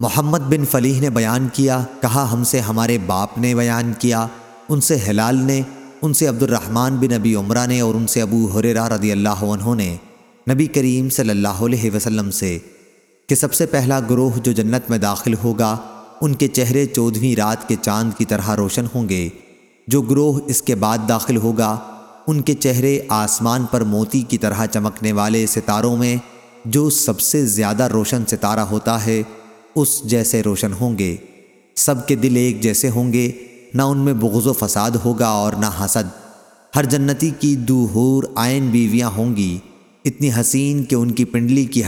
محمد بن فلیح نے بیان کیا، کہا ہم سے ہمارے باپ نے بیان کیا، ان سے ہلال نے، ان سے عبد الرحمن بن ابی عمرہ نے اور ان سے ابو حریرہ رضی اللہ عنہ نے۔ نبی کریم صلی اللہ علیہ وسلم سے، کہ سب سے پہلا گروہ جو جنت میں داخل ہوگا، ان کے چہرے چودھویں رات کے چاند کی طرح روشن ہوں گے۔ جو گروہ اس کے بعد داخل ہوگا، ان کے چہرے آسمان پر موتی کی طرح چمکنے والے ستاروں میں، جو سب سے زیادہ روشن ستارہ ہوتا ہے اس جیسے روشن ہوں گے۔ سب کے دل ایک جیسے ہوں گے۔ نہ ان میں بغض و فساد ہوگا اور نہ حسد۔ ہر جنتی کی دوہور آئین بیویاں ہوں گی۔ اتنی حسین کہ ان کی پنڈلی کی